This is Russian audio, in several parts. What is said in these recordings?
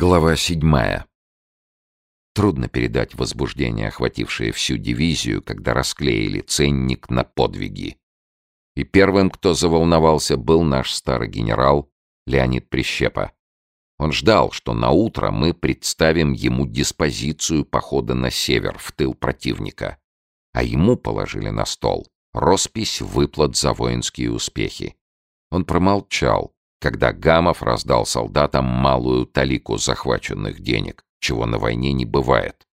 Глава седьмая. Трудно передать возбуждение, охватившее всю дивизию, когда расклеили ценник на подвиги. И первым, кто заволновался, был наш старый генерал Леонид Прищепа. Он ждал, что на утро мы представим ему диспозицию похода на север, в тыл противника. А ему положили на стол роспись выплат за воинские успехи. Он промолчал, когда Гамов раздал солдатам малую талику захваченных денег, чего на войне не бывает.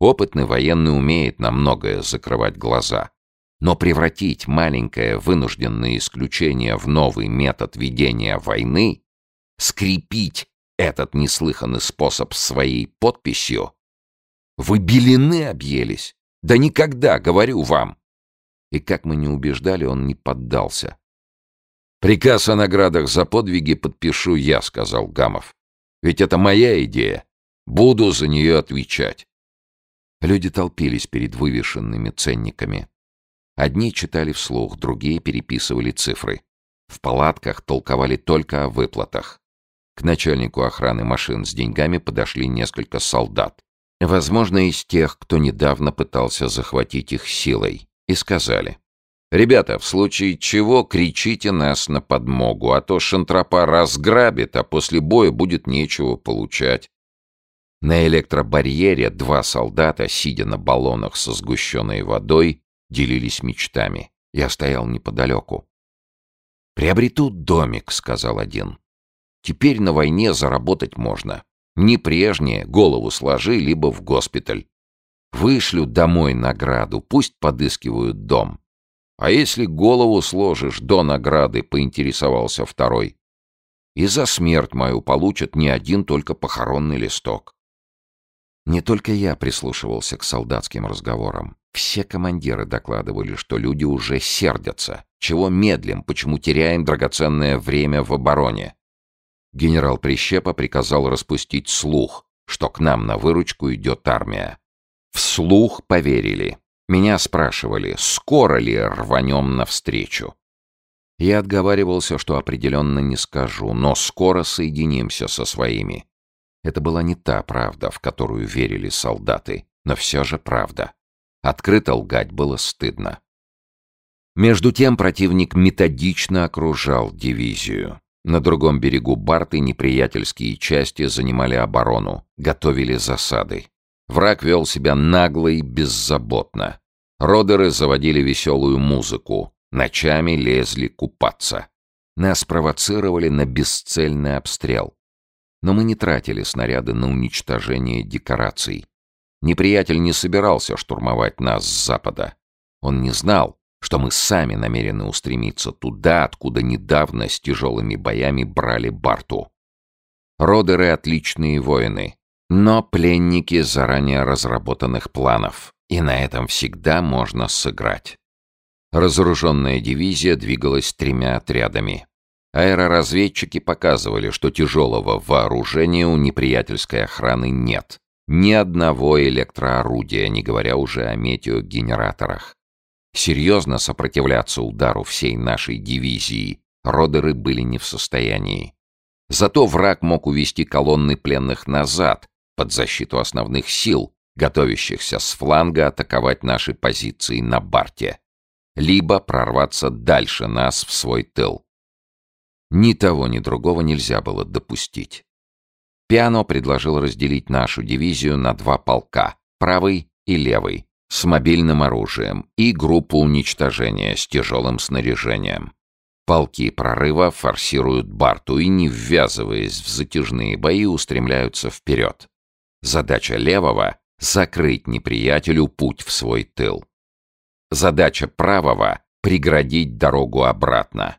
Опытный военный умеет на многое закрывать глаза. Но превратить маленькое вынужденное исключение в новый метод ведения войны, скрепить этот неслыханный способ своей подписью, вы белины объелись. Да никогда, говорю вам. И как мы не убеждали, он не поддался. «Приказ о наградах за подвиги подпишу я», — сказал Гамов. «Ведь это моя идея. Буду за нее отвечать». Люди толпились перед вывешенными ценниками. Одни читали вслух, другие переписывали цифры. В палатках толковали только о выплатах. К начальнику охраны машин с деньгами подошли несколько солдат. Возможно, из тех, кто недавно пытался захватить их силой. И сказали. Ребята, в случае чего кричите нас на подмогу, а то шантропа разграбит, а после боя будет нечего получать. На электробарьере два солдата, сидя на баллонах со сгущенной водой, делились мечтами. Я стоял неподалеку. «Приобрету домик», — сказал один. «Теперь на войне заработать можно. Не прежнее, голову сложи, либо в госпиталь. Вышлю домой награду, пусть подыскивают дом. «А если голову сложишь до награды?» — поинтересовался второй. «И за смерть мою получат не один только похоронный листок». Не только я прислушивался к солдатским разговорам. Все командиры докладывали, что люди уже сердятся. Чего медлим, почему теряем драгоценное время в обороне? Генерал Прищепа приказал распустить слух, что к нам на выручку идет армия. Вслух поверили. Меня спрашивали, скоро ли рванем навстречу. Я отговаривался, что определенно не скажу, но скоро соединимся со своими. Это была не та правда, в которую верили солдаты, но все же правда. Открыто лгать было стыдно. Между тем противник методично окружал дивизию. На другом берегу Барты неприятельские части занимали оборону, готовили засады. Враг вел себя нагло и беззаботно. Родеры заводили веселую музыку, ночами лезли купаться. Нас провоцировали на бесцельный обстрел. Но мы не тратили снаряды на уничтожение декораций. Неприятель не собирался штурмовать нас с запада. Он не знал, что мы сами намерены устремиться туда, откуда недавно с тяжелыми боями брали Барту. Родеры — отличные воины, но пленники заранее разработанных планов, и на этом всегда можно сыграть. Разоруженная дивизия двигалась тремя отрядами. Аэроразведчики показывали, что тяжелого вооружения у неприятельской охраны нет. Ни одного электроорудия, не говоря уже о метеогенераторах. Серьезно сопротивляться удару всей нашей дивизии родеры были не в состоянии. Зато враг мог увести колонны пленных назад, под защиту основных сил, готовящихся с фланга атаковать наши позиции на Барте, либо прорваться дальше нас в свой тыл. Ни того, ни другого нельзя было допустить. Пиано предложил разделить нашу дивизию на два полка, правый и левый, с мобильным оружием и группу уничтожения с тяжелым снаряжением. Полки прорыва форсируют Барту и, не ввязываясь в затяжные бои, устремляются вперед. Задача левого — закрыть неприятелю путь в свой тыл. Задача правого — преградить дорогу обратно.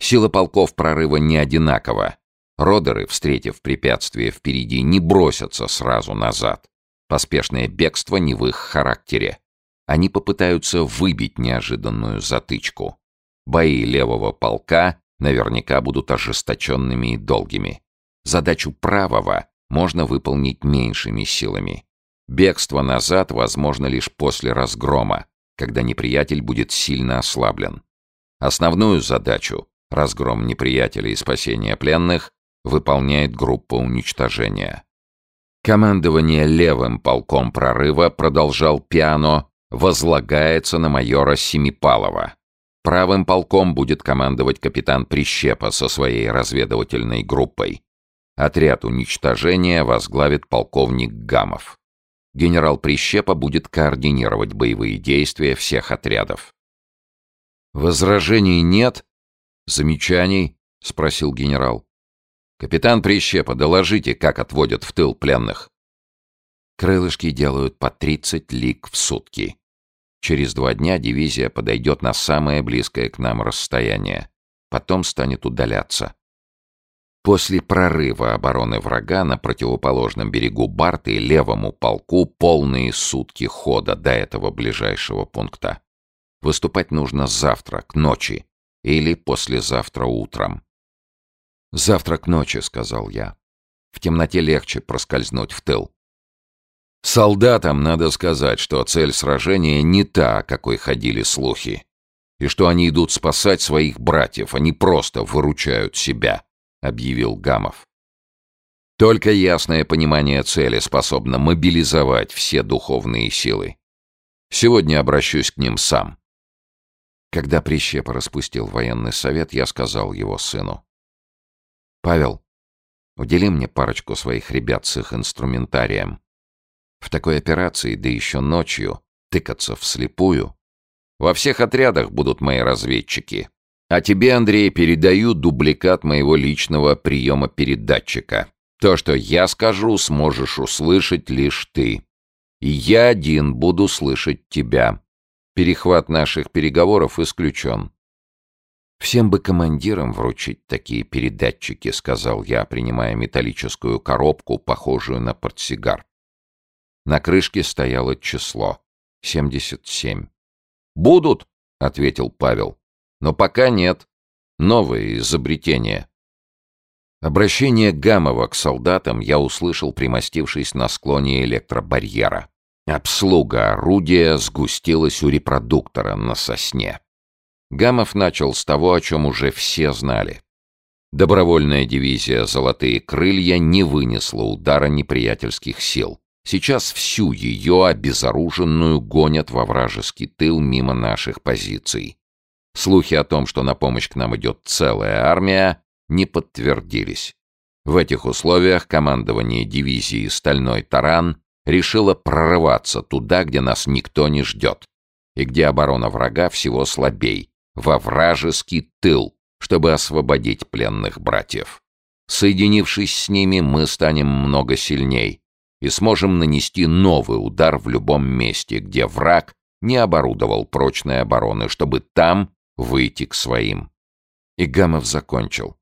Сила полков прорыва не одинакова. Родеры, встретив препятствие впереди, не бросятся сразу назад. Поспешное бегство не в их характере. Они попытаются выбить неожиданную затычку. Бои левого полка наверняка будут ожесточенными и долгими. Задачу правого можно выполнить меньшими силами. Бегство назад возможно лишь после разгрома, когда неприятель будет сильно ослаблен. Основную задачу — разгром неприятеля и спасение пленных — выполняет группа уничтожения. Командование левым полком прорыва, продолжал Пиано, возлагается на майора Семипалова. Правым полком будет командовать капитан Прищепа со своей разведывательной группой. Отряд уничтожения возглавит полковник Гамов. Генерал Прищепа будет координировать боевые действия всех отрядов. «Возражений нет? Замечаний?» — спросил генерал. «Капитан Прищепа, доложите, как отводят в тыл пленных». Крылышки делают по 30 лиг в сутки. Через два дня дивизия подойдет на самое близкое к нам расстояние. Потом станет удаляться. После прорыва обороны врага на противоположном берегу Барты левому полку полные сутки хода до этого ближайшего пункта. Выступать нужно завтра, к ночи, или послезавтра утром. «Завтра к ночи», — сказал я. «В темноте легче проскользнуть в тыл». Солдатам надо сказать, что цель сражения не та, о какой ходили слухи, и что они идут спасать своих братьев, они просто выручают себя, — объявил Гамов. Только ясное понимание цели способно мобилизовать все духовные силы. Сегодня обращусь к ним сам. Когда Прищепа распустил военный совет, я сказал его сыну. «Павел, удели мне парочку своих ребят с их инструментарием. В такой операции, да еще ночью, тыкаться вслепую. Во всех отрядах будут мои разведчики. А тебе, Андрей, передаю дубликат моего личного приема передатчика. То, что я скажу, сможешь услышать лишь ты. И я один буду слышать тебя. Перехват наших переговоров исключен. «Всем бы командирам вручить такие передатчики», — сказал я, принимая металлическую коробку, похожую на портсигар. На крышке стояло число — 77. «Будут», — ответил Павел. «Но пока нет. Новые изобретения». Обращение Гамова к солдатам я услышал, примостившись на склоне электробарьера. Обслуга орудия сгустилась у репродуктора на сосне. Гамов начал с того, о чем уже все знали. Добровольная дивизия «Золотые крылья» не вынесла удара неприятельских сил. Сейчас всю ее обезоруженную гонят во вражеский тыл мимо наших позиций. Слухи о том, что на помощь к нам идет целая армия, не подтвердились. В этих условиях командование дивизии «Стальной таран» решила прорываться туда, где нас никто не ждет, и где оборона врага всего слабей, во вражеский тыл, чтобы освободить пленных братьев. Соединившись с ними, мы станем много сильней и сможем нанести новый удар в любом месте, где враг не оборудовал прочной обороны, чтобы там выйти к своим. И Гамов закончил.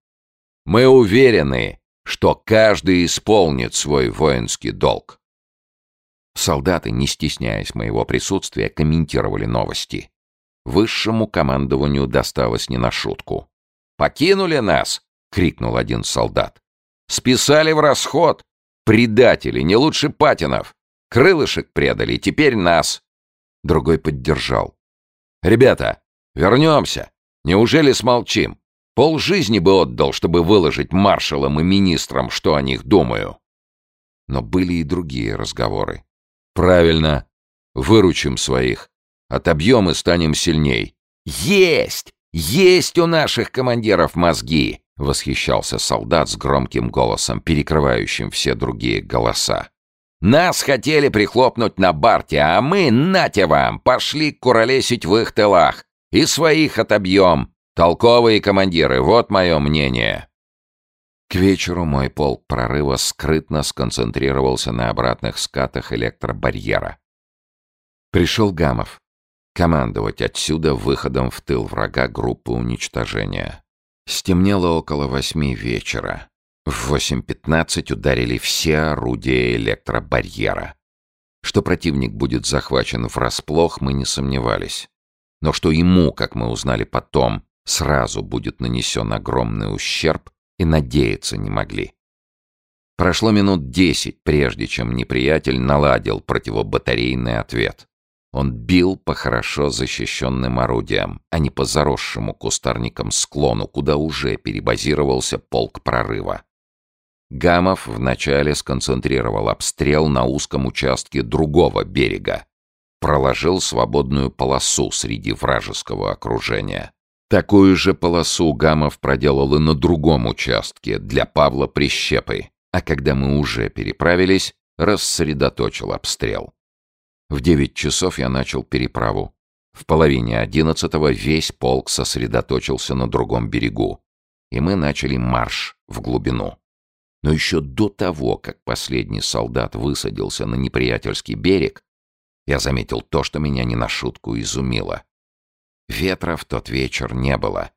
Мы уверены, что каждый исполнит свой воинский долг. Солдаты, не стесняясь моего присутствия, комментировали новости. Высшему командованию досталось не на шутку. «Покинули нас!» — крикнул один солдат. «Списали в расход! Предатели, не лучше Патинов! Крылышек предали, теперь нас!» Другой поддержал. «Ребята, вернемся! Неужели смолчим? Пол жизни бы отдал, чтобы выложить маршалам и министрам, что о них думаю!» Но были и другие разговоры. Правильно. Выручим своих. Отобьем и станем сильней. Есть! Есть у наших командиров мозги! Восхищался солдат с громким голосом, перекрывающим все другие голоса. Нас хотели прихлопнуть на барте, а мы, нате вам, пошли куролесить в их тылах. И своих отобьем. Толковые командиры, вот мое мнение. К вечеру мой полк прорыва скрытно сконцентрировался на обратных скатах электробарьера. Пришел Гамов. Командовать отсюда выходом в тыл врага группы уничтожения. Стемнело около восьми вечера. В 8.15 ударили все орудия электробарьера. Что противник будет захвачен врасплох, мы не сомневались. Но что ему, как мы узнали потом, сразу будет нанесен огромный ущерб, и надеяться не могли. Прошло минут десять, прежде чем неприятель наладил противобатарейный ответ. Он бил по хорошо защищенным орудиям, а не по заросшему кустарникам склону, куда уже перебазировался полк прорыва. Гамов вначале сконцентрировал обстрел на узком участке другого берега. Проложил свободную полосу среди вражеского окружения. Такую же полосу Гамов проделал и на другом участке для Павла Прищепы, а когда мы уже переправились, рассредоточил обстрел. В девять часов я начал переправу. В половине одиннадцатого весь полк сосредоточился на другом берегу, и мы начали марш в глубину. Но еще до того, как последний солдат высадился на неприятельский берег, я заметил то, что меня не на шутку изумило. Ветра в тот вечер не было,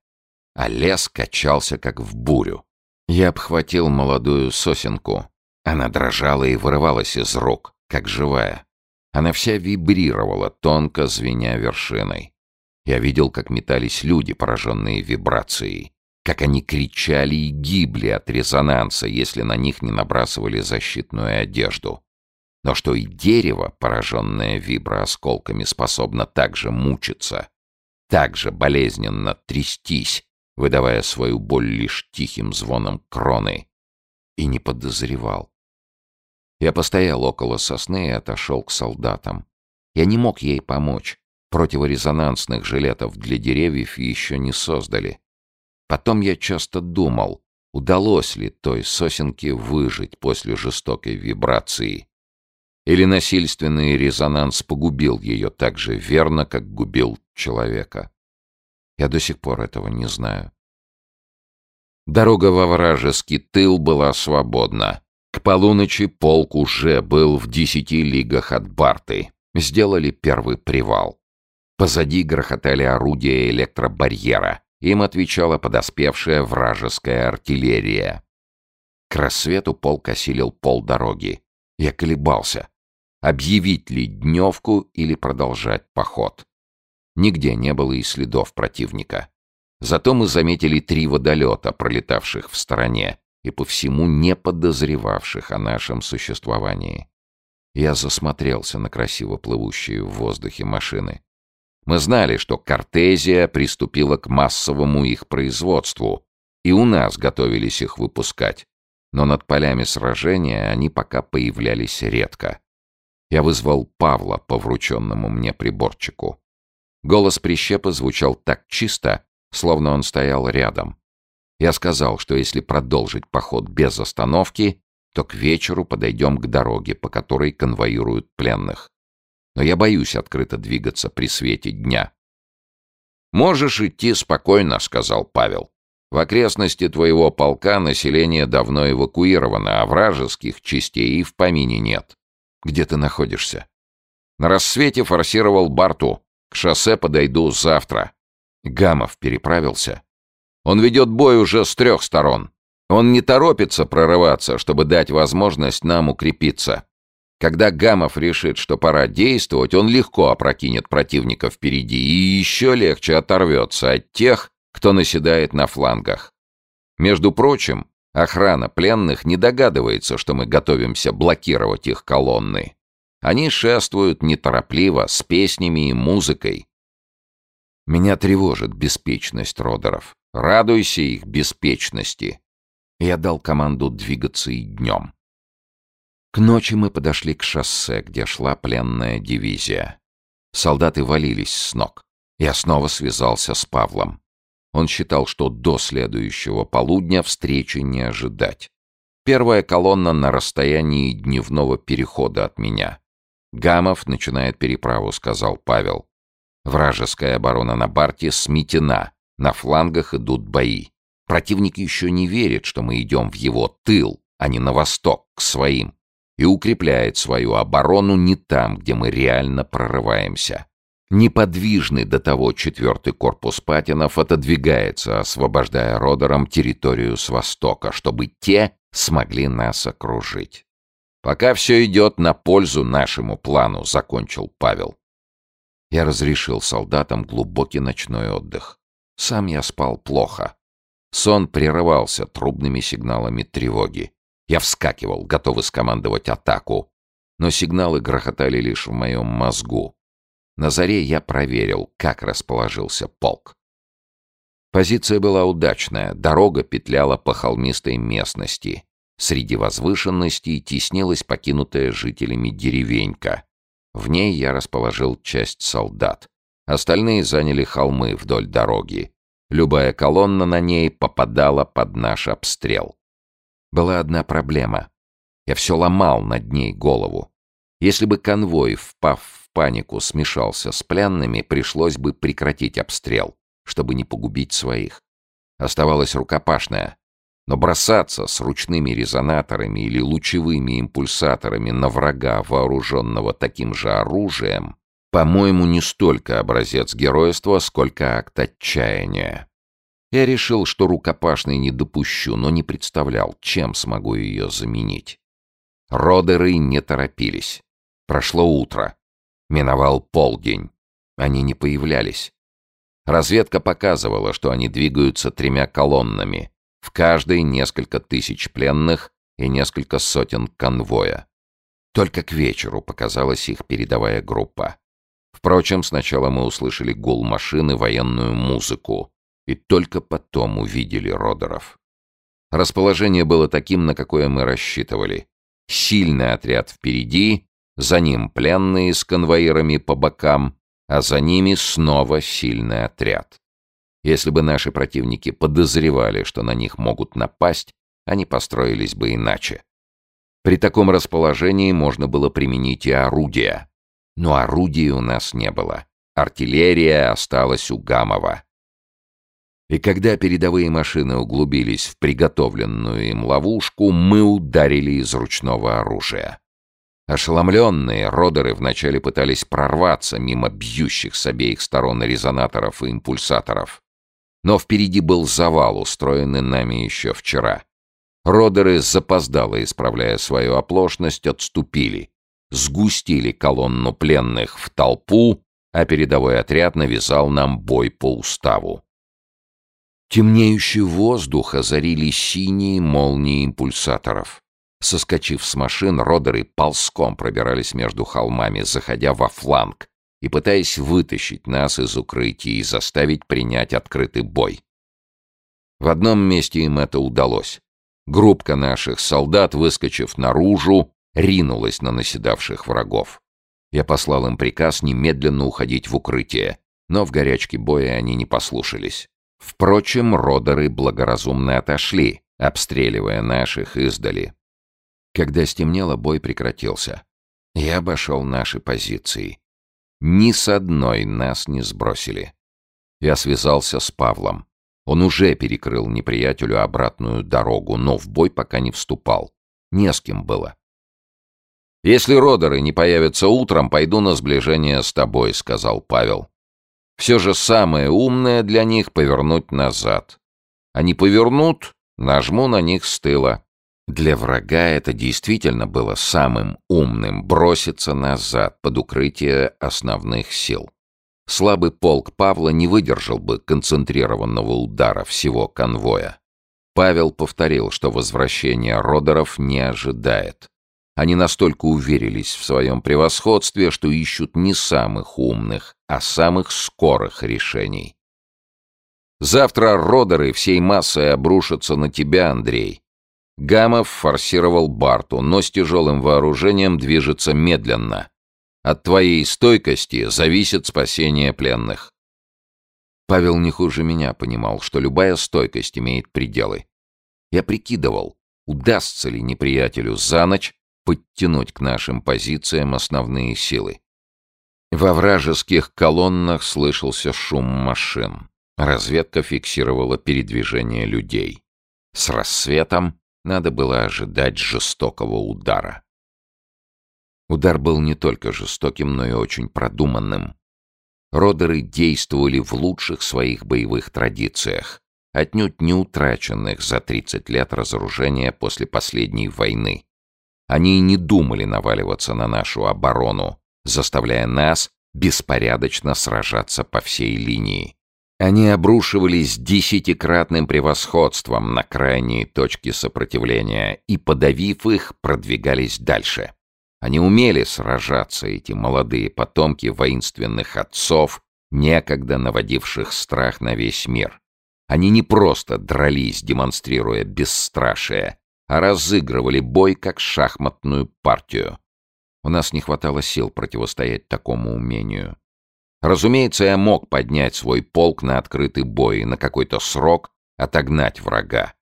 а лес качался, как в бурю. Я обхватил молодую сосенку. Она дрожала и вырывалась из рук, как живая. Она вся вибрировала, тонко звеня вершиной. Я видел, как метались люди, пораженные вибрацией как они кричали и гибли от резонанса, если на них не набрасывали защитную одежду. Но что и дерево, пораженное виброосколками, способно также мучиться, также болезненно трястись, выдавая свою боль лишь тихим звоном кроны, и не подозревал. Я постоял около сосны и отошел к солдатам. Я не мог ей помочь. Противорезонансных жилетов для деревьев еще не создали. Потом я часто думал, удалось ли той сосенке выжить после жестокой вибрации. Или насильственный резонанс погубил ее так же верно, как губил человека. Я до сих пор этого не знаю. Дорога во вражеский тыл была свободна. К полуночи полк уже был в десяти лигах от Барты. Сделали первый привал. Позади грохотали орудия электробарьера. Им отвечала подоспевшая вражеская артиллерия. К рассвету полк осилил полдороги. Я колебался. Объявить ли дневку или продолжать поход? Нигде не было и следов противника. Зато мы заметили три водолета, пролетавших в стороне и по всему не подозревавших о нашем существовании. Я засмотрелся на красиво плывущие в воздухе машины. Мы знали, что Картезия приступила к массовому их производству, и у нас готовились их выпускать. Но над полями сражения они пока появлялись редко. Я вызвал Павла по врученному мне приборчику. Голос прищепа звучал так чисто, словно он стоял рядом. Я сказал, что если продолжить поход без остановки, то к вечеру подойдем к дороге, по которой конвоируют пленных но я боюсь открыто двигаться при свете дня. «Можешь идти спокойно», — сказал Павел. «В окрестности твоего полка население давно эвакуировано, а вражеских частей и в помине нет. Где ты находишься?» «На рассвете форсировал Барту. К шоссе подойду завтра». Гамов переправился. «Он ведет бой уже с трех сторон. Он не торопится прорываться, чтобы дать возможность нам укрепиться. Когда Гамов решит, что пора действовать, он легко опрокинет противника впереди и еще легче оторвется от тех, кто наседает на флангах. Между прочим, охрана пленных не догадывается, что мы готовимся блокировать их колонны. Они шествуют неторопливо, с песнями и музыкой. Меня тревожит беспечность родеров. Радуйся их беспечности. Я дал команду двигаться и днем. К ночи мы подошли к шоссе, где шла пленная дивизия. Солдаты валились с ног. Я снова связался с Павлом. Он считал, что до следующего полудня встречи не ожидать. Первая колонна на расстоянии дневного перехода от меня. «Гамов начинает переправу», — сказал Павел. Вражеская оборона на Барте сметена, на флангах идут бои. Противник еще не верит, что мы идем в его тыл, а не на восток, к своим и укрепляет свою оборону не там, где мы реально прорываемся. Неподвижный до того четвертый корпус Патинов отодвигается, освобождая Родером территорию с востока, чтобы те смогли нас окружить. «Пока все идет на пользу нашему плану», — закончил Павел. Я разрешил солдатам глубокий ночной отдых. Сам я спал плохо. Сон прерывался трубными сигналами тревоги. Я вскакивал, готовый скомандовать атаку. Но сигналы грохотали лишь в моем мозгу. На заре я проверил, как расположился полк. Позиция была удачная, дорога петляла по холмистой местности. Среди возвышенностей теснилась покинутая жителями деревенька. В ней я расположил часть солдат. Остальные заняли холмы вдоль дороги. Любая колонна на ней попадала под наш обстрел. Была одна проблема. Я все ломал над ней голову. Если бы конвой, впав в панику, смешался с пленными, пришлось бы прекратить обстрел, чтобы не погубить своих. Оставалась рукопашная. Но бросаться с ручными резонаторами или лучевыми импульсаторами на врага, вооруженного таким же оружием, по-моему, не столько образец геройства, сколько акт отчаяния. Я решил, что рукопашной не допущу, но не представлял, чем смогу ее заменить. Родеры не торопились. Прошло утро. Миновал полдень. Они не появлялись. Разведка показывала, что они двигаются тремя колоннами, в каждой несколько тысяч пленных и несколько сотен конвоя. Только к вечеру показалась их передовая группа. Впрочем, сначала мы услышали гул машины, военную музыку, и только потом увидели Родеров. Расположение было таким, на какое мы рассчитывали. Сильный отряд впереди, за ним пленные с конвоирами по бокам, а за ними снова сильный отряд. Если бы наши противники подозревали, что на них могут напасть, они построились бы иначе. При таком расположении можно было применить и орудия. Но орудий у нас не было. Артиллерия осталась у Гамова. И когда передовые машины углубились в приготовленную им ловушку, мы ударили из ручного оружия. Ошеломленные родеры вначале пытались прорваться мимо бьющих с обеих сторон резонаторов и импульсаторов. Но впереди был завал, устроенный нами еще вчера. Родеры, запоздало исправляя свою оплошность, отступили, сгустили колонну пленных в толпу, а передовой отряд навязал нам бой по уставу. Темнеющий воздух озарили синие молнии импульсаторов. Соскочив с машин, родеры ползком пробирались между холмами, заходя во фланг, и пытаясь вытащить нас из укрытия и заставить принять открытый бой. В одном месте им это удалось. Группка наших солдат, выскочив наружу, ринулась на наседавших врагов. Я послал им приказ немедленно уходить в укрытие, но в горячке боя они не послушались. Впрочем, родеры благоразумно отошли, обстреливая наших издали. Когда стемнело, бой прекратился. Я обошел наши позиции. Ни с одной нас не сбросили. Я связался с Павлом. Он уже перекрыл неприятелю обратную дорогу, но в бой пока не вступал. Не с кем было. «Если родеры не появятся утром, пойду на сближение с тобой», — сказал Павел. «Все же самое умное для них — повернуть назад. Они повернут, нажму на них с тыла. Для врага это действительно было самым умным — броситься назад под укрытие основных сил. Слабый полк Павла не выдержал бы концентрированного удара всего конвоя. Павел повторил, что возвращение Родеров не ожидает. Они настолько уверились в своем превосходстве, что ищут не самых умных, а самых скорых решений. «Завтра Родеры всей массой обрушатся на тебя, Андрей», Гамов форсировал Барту, но с тяжелым вооружением движется медленно. От твоей стойкости зависит спасение пленных. Павел не хуже меня понимал, что любая стойкость имеет пределы. Я прикидывал, удастся ли неприятелю за ночь подтянуть к нашим позициям основные силы. Во вражеских колоннах слышался шум машин. Разведка фиксировала передвижение людей. С рассветом надо было ожидать жестокого удара. Удар был не только жестоким, но и очень продуманным. Родеры действовали в лучших своих боевых традициях, отнюдь не утраченных за 30 лет разоружения после последней войны. Они и не думали наваливаться на нашу оборону, заставляя нас беспорядочно сражаться по всей линии. Они обрушивались десятикратным превосходством на крайние точки сопротивления и, подавив их, продвигались дальше. Они умели сражаться, эти молодые потомки воинственных отцов, некогда наводивших страх на весь мир. Они не просто дрались, демонстрируя бесстрашие. а разыгрывали бой как шахматную партию. У нас не хватало сил противостоять такому умению. Разумеется, я мог поднять свой полк на открытый бой и на какой-то срок отогнать врага.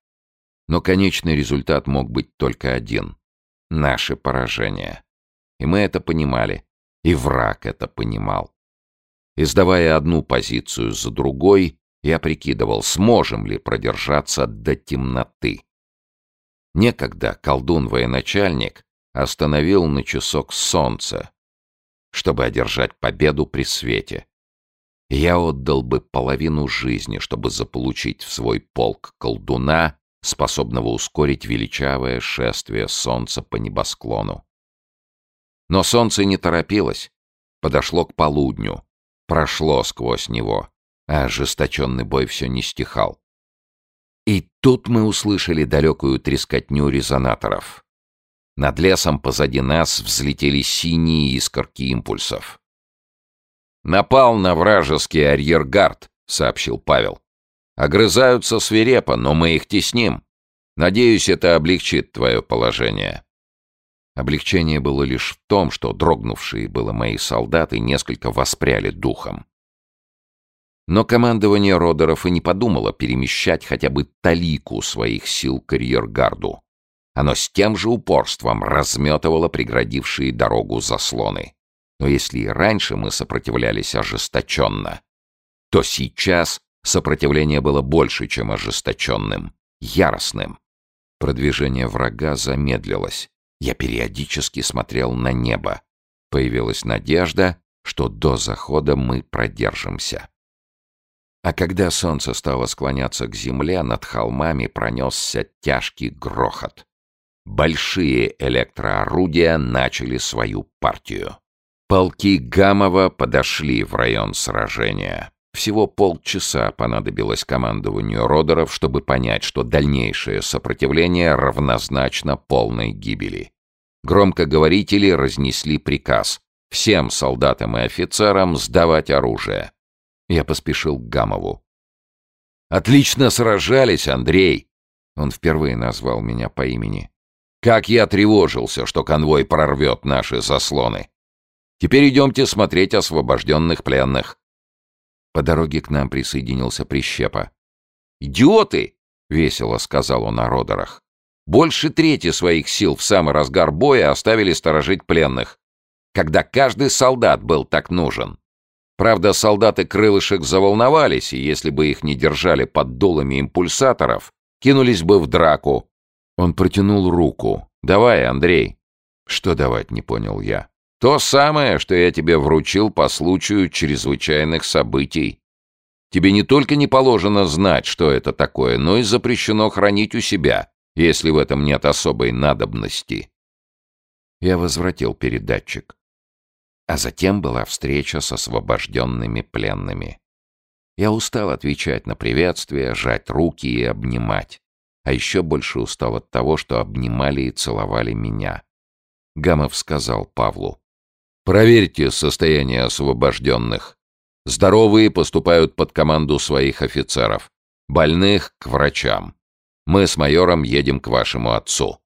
Но конечный результат мог быть только один — наше поражение. И мы это понимали, и враг это понимал. Издавая одну позицию за другой, я прикидывал, сможем ли продержаться до темноты. Некогда колдун-военачальник остановил на часок солнце, чтобы одержать победу при свете. Я отдал бы половину жизни, чтобы заполучить в свой полк колдуна, способного ускорить величавое шествие солнца по небосклону. Но солнце не торопилось, подошло к полудню, прошло сквозь него, а ожесточенный бой все не стихал. И тут мы услышали далекую трескотню резонаторов. Над лесом позади нас взлетели синие искорки импульсов. «Напал на вражеский арьергард», — сообщил Павел. «Огрызаются свирепо, но мы их тесним. Надеюсь, это облегчит твое положение». Облегчение было лишь в том, что дрогнувшие было мои солдаты несколько воспряли духом. Но командование Родеров и не подумало перемещать хотя бы талику своих сил к арьергарду. Оно с тем же упорством разметывало преградившие дорогу заслоны. Но если и раньше мы сопротивлялись ожесточенно, то сейчас сопротивление было больше, чем ожесточенным, яростным. Продвижение врага замедлилось. Я периодически смотрел на небо. Появилась надежда, что до захода мы продержимся. А когда солнце стало склоняться к земле, над холмами пронесся тяжкий грохот. Большие электроорудия начали свою партию. Полки Гамова подошли в район сражения. Всего полчаса понадобилось командованию Родеров, чтобы понять, что дальнейшее сопротивление равнозначно полной гибели. Громкоговорители разнесли приказ всем солдатам и офицерам сдавать оружие. Я поспешил к Гамову. «Отлично сражались, Андрей!» Он впервые назвал меня по имени. «Как я тревожился, что конвой прорвет наши заслоны! Теперь идемте смотреть освобожденных пленных!» По дороге к нам присоединился Прищепа. «Идиоты!» — весело сказал он о Родерах. «Больше трети своих сил в самый разгар боя оставили сторожить пленных, когда каждый солдат был так нужен. Правда, солдаты крылышек заволновались, и если бы их не держали под дулами импульсаторов, кинулись бы в драку. Он протянул руку. «Давай, Андрей». «Что давать?» — не понял я. «То самое, что я тебе вручил по случаю чрезвычайных событий. Тебе не только не положено знать, что это такое, но и запрещено хранить у себя, если в этом нет особой надобности». Я возвратил передатчик. А затем была встреча с освобожденными пленными. Я устал отвечать на приветствия, жать руки и обнимать. А еще больше устал от того, что обнимали и целовали меня. Гамов сказал Павлу. «Проверьте состояние освобожденных. Здоровые поступают под команду своих офицеров. Больных — к врачам. Мы с майором едем к вашему отцу».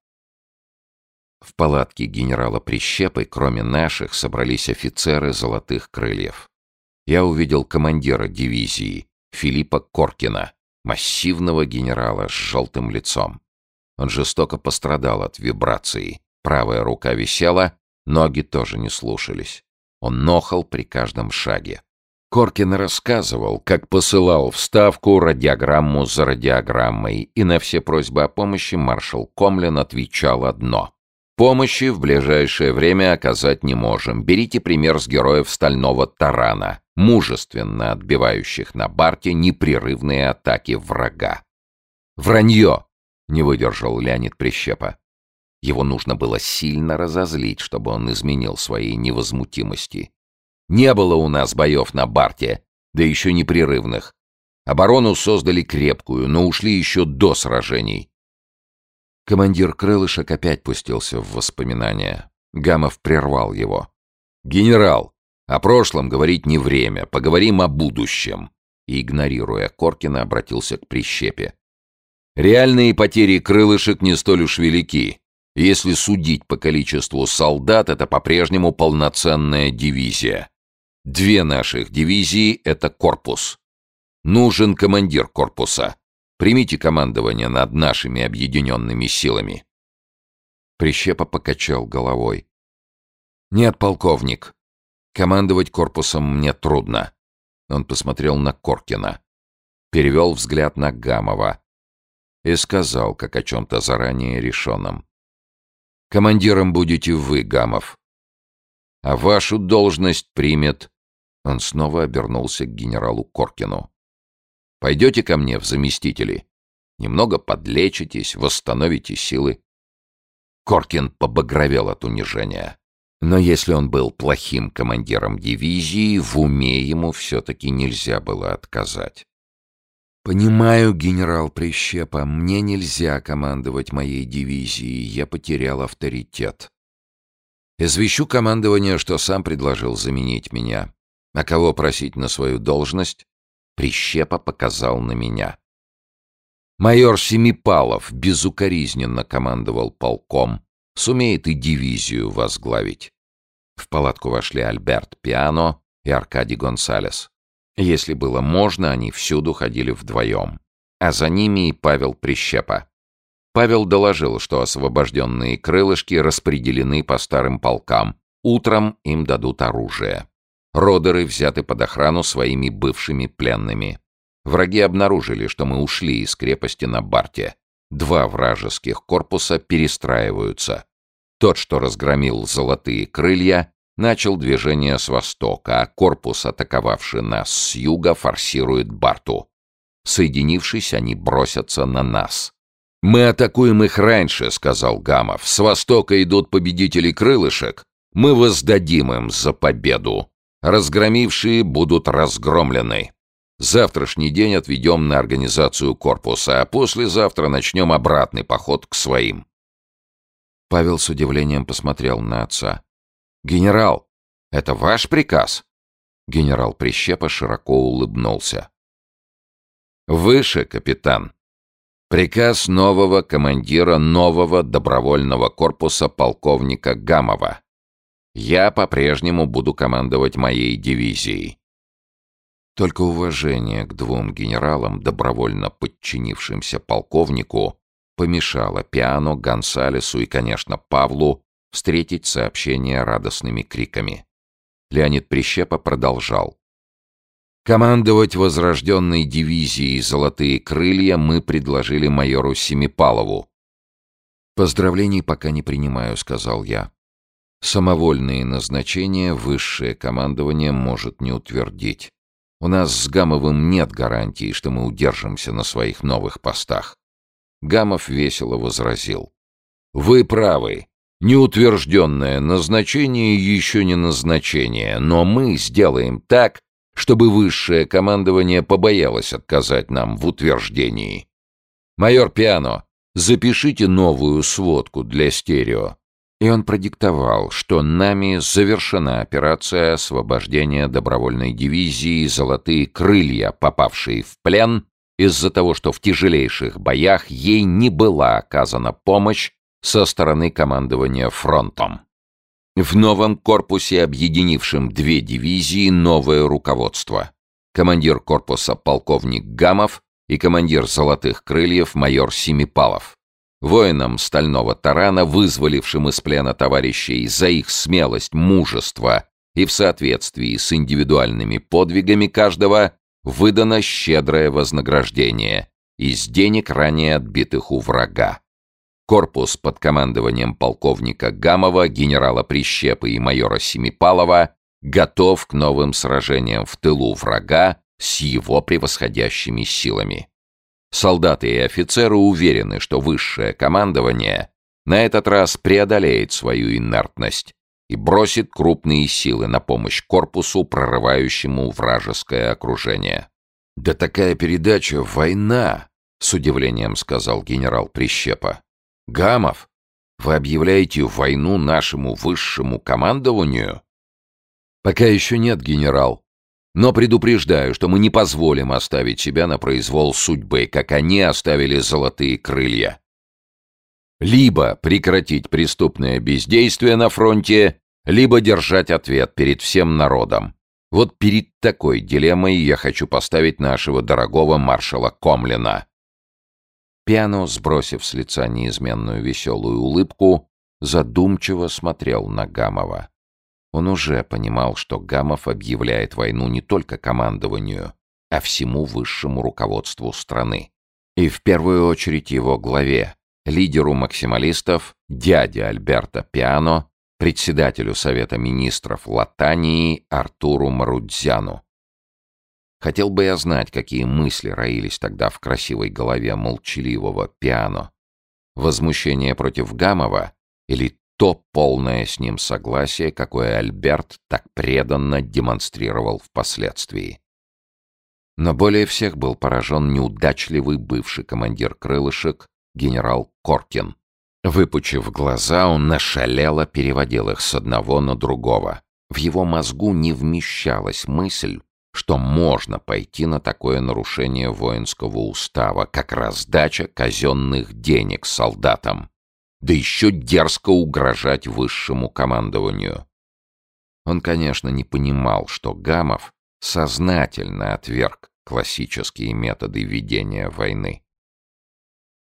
В палатке генерала Прищепы, кроме наших, собрались офицеры «Золотых крыльев». Я увидел командира дивизии, Филиппа Коркина, массивного генерала с желтым лицом. Он жестоко пострадал от вибрации. Правая рука висела, ноги тоже не слушались. Он нохал при каждом шаге. Коркин рассказывал, как посылал в Ставку радиограмму за радиограммой, и на все просьбы о помощи маршал Комлин отвечал одно Помощи в ближайшее время оказать не можем. Берите пример с героев стального тарана, мужественно отбивающих на барте непрерывные атаки врага. «Вранье!» — не выдержал Леонид Прищепа. Его нужно было сильно разозлить, чтобы он изменил своей невозмутимости. «Не было у нас боев на барте, да еще непрерывных. Оборону создали крепкую, но ушли еще до сражений. Командир крылышек опять пустился в воспоминания. Гамов прервал его. «Генерал, о прошлом говорить не время, поговорим о будущем». И, игнорируя Коркина, обратился к Прищепе. Реальные потери крылышек не столь уж велики. Если судить по количеству солдат, это по-прежнему полноценная дивизия. Две наших дивизии — это корпус. Нужен командир корпуса. Примите командование над нашими объединенными силами. Прищепа покачал головой. «Нет, полковник. Командовать корпусом мне трудно». Он посмотрел на Коркина. Перевел взгляд на Гамова. И сказал, как о чем-то заранее решенном. «Командиром будете вы, Гамов. А вашу должность примет...» Он снова обернулся к генералу Коркину. «Пойдете ко мне в заместители? Немного подлечитесь, восстановите силы. Коркин побагровел от унижения. Но если он был плохим командиром дивизии, в уме ему все-таки нельзя было отказать. «Понимаю, генерал Прищепа, мне нельзя командовать моей дивизией, я потерял авторитет. Извещу командование, что сам предложил заменить меня. А кого просить на свою должность?» Прищепа показал на меня. Майор Семипалов безукоризненно командовал полком, сумеет и дивизию возглавить. В палатку вошли Альберт Пиано и Аркадий Гонсалес. Если было можно, они всюду ходили вдвоем. А за ними и Павел Прищепа. Павел доложил, что освобожденные крылышки распределены по старым полкам. Утром им дадут оружие. Родеры взяты под охрану своими бывшими пленными. Враги обнаружили, что мы ушли из крепости на Барте. Два вражеских корпуса перестраиваются. Тот, что разгромил золотые крылья, начал движение с востока, а корпус, атаковавший нас с юга, форсирует Барту. Соединившись, они бросятся на нас. «Мы атакуем их раньше», — сказал Гамов. «С востока идут победители крылышек. Мы воздадим им за победу. Разгромившие будут разгромлены. Завтрашний день отведем на организацию корпуса, а послезавтра начнем обратный поход к своим. Павел с удивлением посмотрел на отца. «Генерал, это ваш приказ?» Генерал Прищепа широко улыбнулся. «Выше, капитан. Приказ нового командира нового добровольного корпуса полковника Гамова. Я по-прежнему буду командовать моей дивизией. Только уважение к двум генералам, добровольно подчинившимся полковнику, помешало Пиано, Гонсалесу и, конечно, Павлу встретить сообщение радостными криками. Леонид Прищепа продолжал. Командовать возрожденной дивизией «Золотые крылья» мы предложили майору Семипалову. «Поздравлений пока не принимаю», — сказал я. «Самовольные назначения высшее командование может не утвердить. У нас с Гамовым нет гарантии, что мы удержимся на своих новых постах. Гамов весело возразил. Вы правы. Неутвержденное назначение еще не назначение, но мы сделаем так, чтобы высшее командование побоялось отказать нам в утверждении. Майор Пиано, запишите новую сводку для стерео и он продиктовал, что нами завершена операция освобождения добровольной дивизии «Золотые крылья», попавшей в плен из-за того, что в тяжелейших боях ей не была оказана помощь со стороны командования фронтом. В новом корпусе, объединившем две дивизии, новое руководство. Командир корпуса полковник Гамов и командир «Золотых крыльев» майор Семипалов воинам стального тарана, вызволившим из плена товарищей за их смелость, мужество и в соответствии с индивидуальными подвигами каждого, выдано щедрое вознаграждение из денег, ранее отбитых у врага. Корпус под командованием полковника Гамова, генерала Прищепы и майора Семипалова готов к новым сражениям в тылу врага с его превосходящими силами. Солдаты и офицеры уверены, что высшее командование на этот раз преодолеет свою инертность и бросит крупные силы на помощь корпусу, прорывающему вражеское окружение. «Да такая передача — война!» — с удивлением сказал генерал Прищепа. «Гамов, вы объявляете войну нашему высшему командованию?» «Пока еще нет, генерал. Но предупреждаю, что мы не позволим оставить себя на произвол судьбы, как они оставили золотые крылья. Либо прекратить преступное бездействие на фронте, либо держать ответ перед всем народом. Вот перед такой дилеммой я хочу поставить нашего дорогого маршала Комлина. Пиано, сбросив с лица неизменную веселую улыбку, задумчиво смотрел на Гамова. Он уже понимал, что Гамов объявляет войну не только командованию, а всему высшему руководству страны. И в первую очередь его главе, лидеру максималистов, дяде Альберта Пиано, председателю Совета министров Латании Артуру Марудзяну. Хотел бы я знать, какие мысли роились тогда в красивой голове молчаливого Пиано. Возмущение против Гамова или то полное с ним согласие, какое Альберт так преданно демонстрировал впоследствии. Но более всех был поражен неудачливый бывший командир крылышек генерал Коркин. Выпучив глаза, он нашалело переводил их с одного на другого. В его мозгу не вмещалась мысль, что можно пойти на такое нарушение воинского устава, как раздача казенных денег солдатам, да еще дерзко угрожать высшему командованию. Он, конечно, не понимал, что Гамов сознательно отверг классические методы ведения войны.